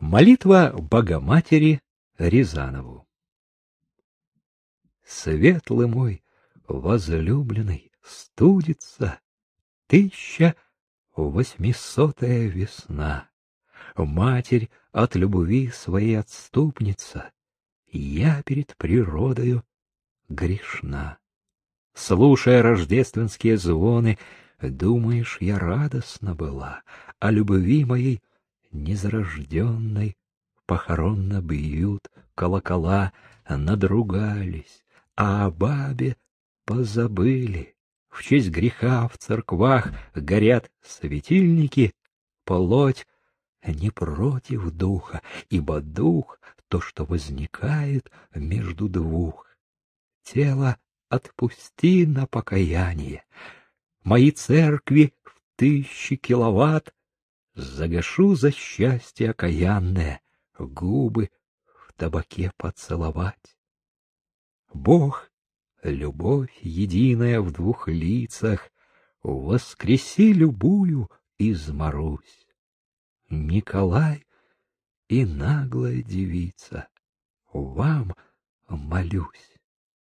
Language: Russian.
Молитва Богоматери Рязанову Светлый мой, возлюбленный, студится тысяча восьмисотая весна. Матерь от любви своей отступница, я перед природою грешна. Слушая рождественские звоны, думаешь, я радостна была, о любви моей незарожденной похоронно бьют колокола, надругались, а о бабе позабыли. В честь греха в церквах горят светильники, плоть не против духа, ибо дух — то, что возникает между двух. Тело отпусти на покаяние. Мои церкви в тысячи киловатт загашу за счастье окаянное, губы в табаке поцеловать. Бог — любовь единая в двух лицах, воскреси любую из Марусь. Николай и наглая девица, вам молюсь.